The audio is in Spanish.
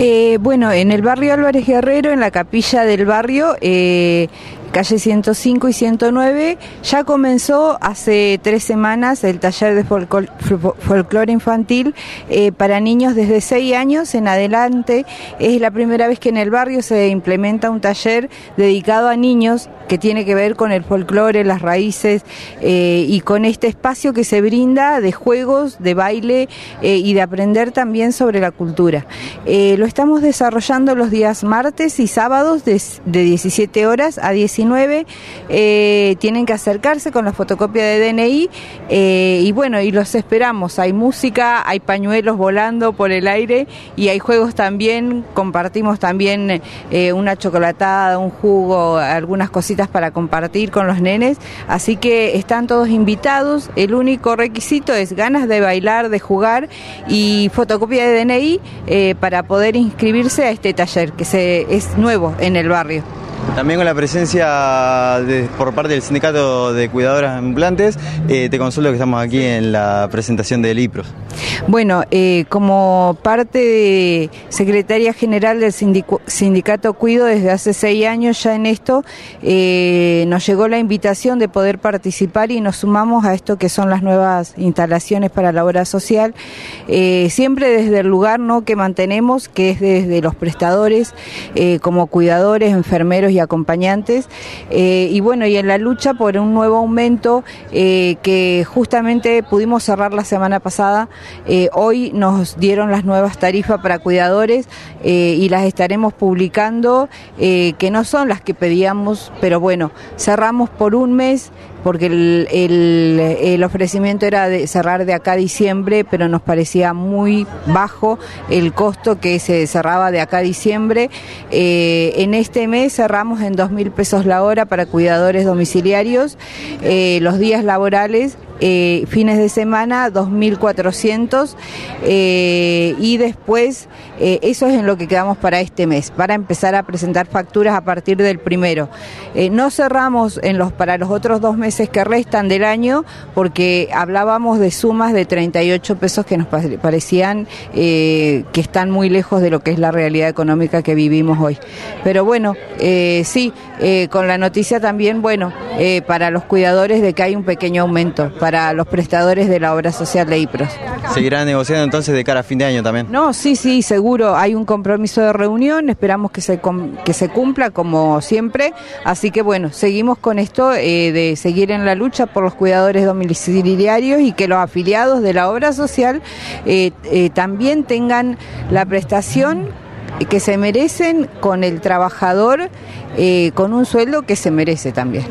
Eh, bueno, en el barrio Álvarez Guerrero, en la capilla del barrio, eh, calle 105 y 109, ya comenzó hace tres semanas el taller de folclore infantil eh, para niños desde 6 años en adelante. Es la primera vez que en el barrio se implementa un taller dedicado a niños que tiene que ver con el folclore, las raíces eh, y con este espacio que se brinda de juegos, de baile eh, y de aprender también sobre la cultura. lo estamos desarrollando los días martes y sábados de, de 17 horas a 19 eh, tienen que acercarse con la fotocopia de DNI eh, y bueno, y los esperamos. Hay música, hay pañuelos volando por el aire y hay juegos también. Compartimos también eh, una chocolatada, un jugo, algunas cositas para compartir con los nenes. Así que están todos invitados. El único requisito es ganas de bailar, de jugar y fotocopia de DNI para poder inscribirse a este taller que se, es nuevo en el barrio. También con la presencia por parte del Sindicato de Cuidadoras Ambulantes, eh, te consulto que estamos aquí en la presentación del IPROS. Bueno, eh, como parte de secretaria general del sindicato Cuido desde hace seis años ya en esto, eh, nos llegó la invitación de poder participar y nos sumamos a esto que son las nuevas instalaciones para la obra social, siempre desde el lugar ¿no? que mantenemos, que es desde los prestadores, como cuidadores, enfermeros y acompañantes, y bueno, y en la lucha por un nuevo aumento que justamente pudimos cerrar la semana pasada, eh, hoy nos dieron las nuevas tarifas para cuidadores eh, y las estaremos publicando, eh, que no son las que pedíamos, pero bueno, cerramos por un mes porque el, ofrecimiento era de cerrar de acá a diciembre, pero nos parecía muy bajo el costo que se cerraba de acá a diciembre. en este mes cerramos en dos mil pesos la hora para cuidadores domiciliarios, los días laborales eh, fines de semana 2.400 eh, y después eh, eso es en lo que quedamos para este mes, para empezar a presentar facturas a partir del primero. no cerramos en los, para los otros dos meses que restan del año porque hablábamos de sumas de 38 pesos que nos parecían que están muy lejos de lo que es la realidad económica que vivimos hoy. Pero bueno, sí, con la noticia también, bueno, para los cuidadores de que hay un pequeño aumento los prestadores de la obra social de IPROS. ¿Seguirán negociando entonces de cara a fin de año también? No, sí, sí, seguro. Hay un compromiso de reunión, esperamos que se, que se cumpla como siempre. Así que bueno, seguimos con esto eh, de seguir en la lucha por los cuidadores domiciliarios y que los afiliados de la obra social eh, eh, también tengan la prestación que se merecen con el trabajador, con un sueldo que se merece también.